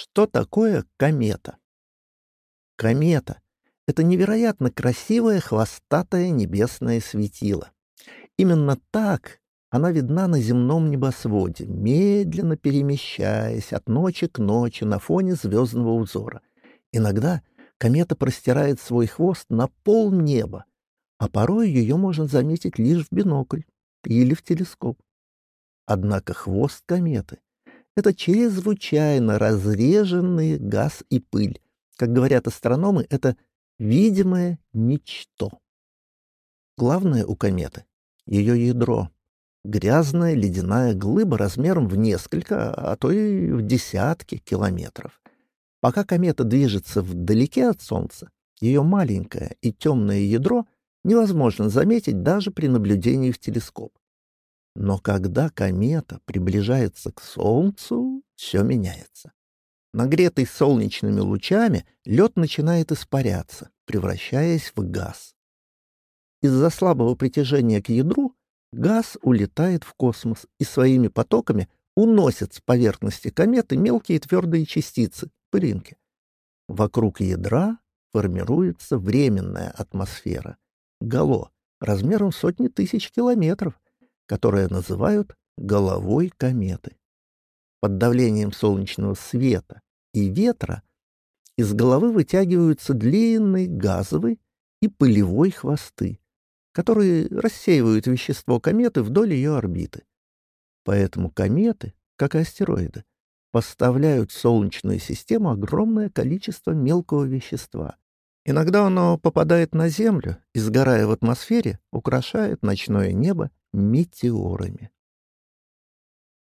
Что такое комета? Комета — это невероятно красивое хвостатое небесное светило. Именно так она видна на земном небосводе, медленно перемещаясь от ночи к ночи на фоне звездного узора. Иногда комета простирает свой хвост на полнеба, а порой ее можно заметить лишь в бинокль или в телескоп. Однако хвост кометы — это чрезвычайно разреженный газ и пыль, как говорят астрономы, это видимое ничто. Главное у кометы — ее ядро. Грязная ледяная глыба размером в несколько, а то и в десятки километров. Пока комета движется вдалеке от Солнца, ее маленькое и темное ядро невозможно заметить даже при наблюдении в телескоп. Но когда комета приближается к Солнцу, все меняется. Нагретый солнечными лучами, лед начинает испаряться, превращаясь в газ. Из-за слабого притяжения к ядру газ улетает в космос и своими потоками уносит с поверхности кометы мелкие твердые частицы, пылинки. Вокруг ядра формируется временная атмосфера, гало, размером сотни тысяч километров, которое называют головой кометы под давлением солнечного света и ветра из головы вытягиваются длинные газовые и пылевой хвосты, которые рассеивают вещество кометы вдоль ее орбиты. Поэтому кометы, как и астероиды, поставляют в Солнечную систему огромное количество мелкого вещества. Иногда оно попадает на Землю и, сгорая в атмосфере, украшает ночное небо метеорами.